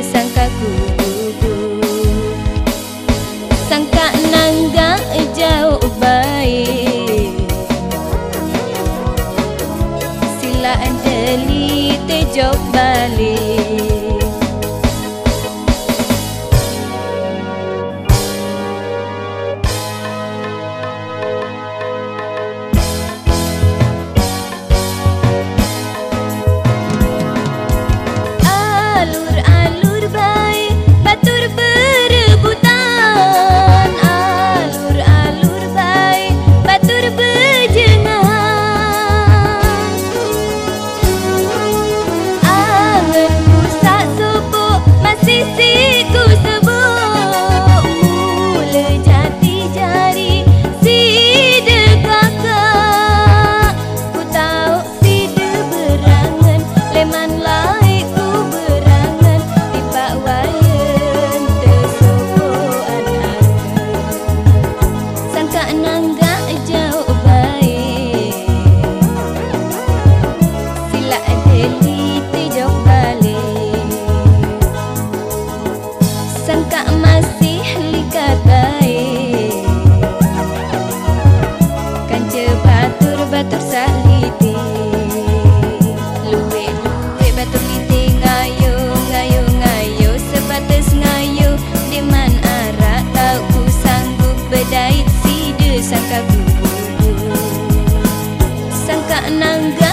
sangka ku Sangka nangga jauh baik. Sila te jok balik sangka kupu sangka nangga